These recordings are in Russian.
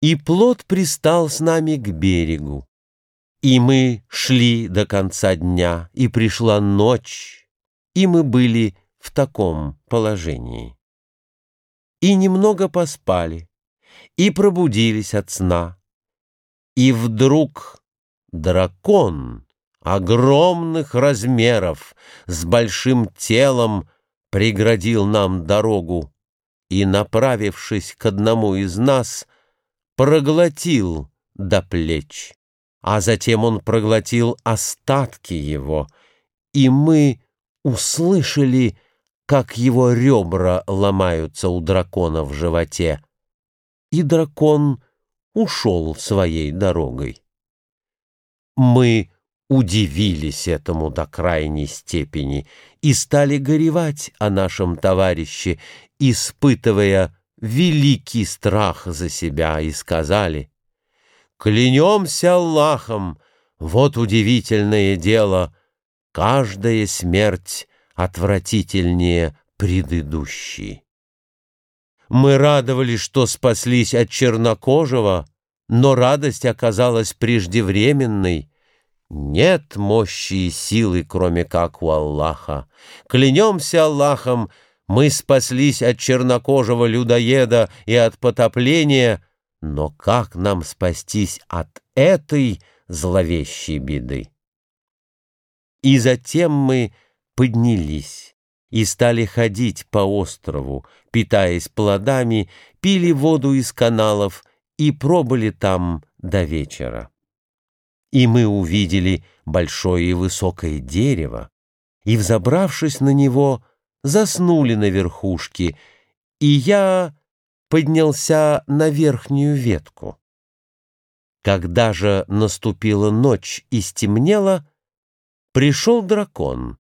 И плод пристал с нами к берегу. И мы шли до конца дня, и пришла ночь, и мы были в таком положении. И немного поспали, и пробудились от сна. И вдруг дракон огромных размеров с большим телом преградил нам дорогу и, направившись к одному из нас, проглотил до плеч а затем он проглотил остатки его, и мы услышали, как его ребра ломаются у дракона в животе, и дракон ушел своей дорогой. Мы удивились этому до крайней степени и стали горевать о нашем товарище, испытывая великий страх за себя, и сказали — Клянемся Аллахом, вот удивительное дело, каждая смерть отвратительнее предыдущей. Мы радовались, что спаслись от чернокожего, но радость оказалась преждевременной. Нет мощи и силы, кроме как у Аллаха. Клянемся Аллахом, мы спаслись от чернокожего людоеда и от потопления — но как нам спастись от этой зловещей беды? И затем мы поднялись и стали ходить по острову, питаясь плодами, пили воду из каналов и пробыли там до вечера. И мы увидели большое и высокое дерево, и, взобравшись на него, заснули на верхушке, и я поднялся на верхнюю ветку. Когда же наступила ночь и стемнело, пришел дракон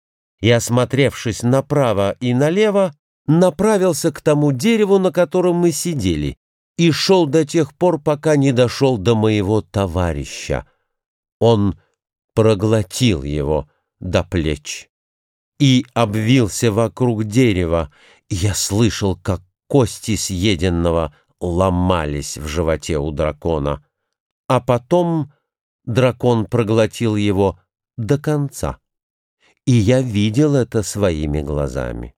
и, осмотревшись направо и налево, направился к тому дереву, на котором мы сидели, и шел до тех пор, пока не дошел до моего товарища. Он проглотил его до плеч и обвился вокруг дерева, и я слышал, как кости съеденного ломались в животе у дракона, а потом дракон проглотил его до конца. И я видел это своими глазами.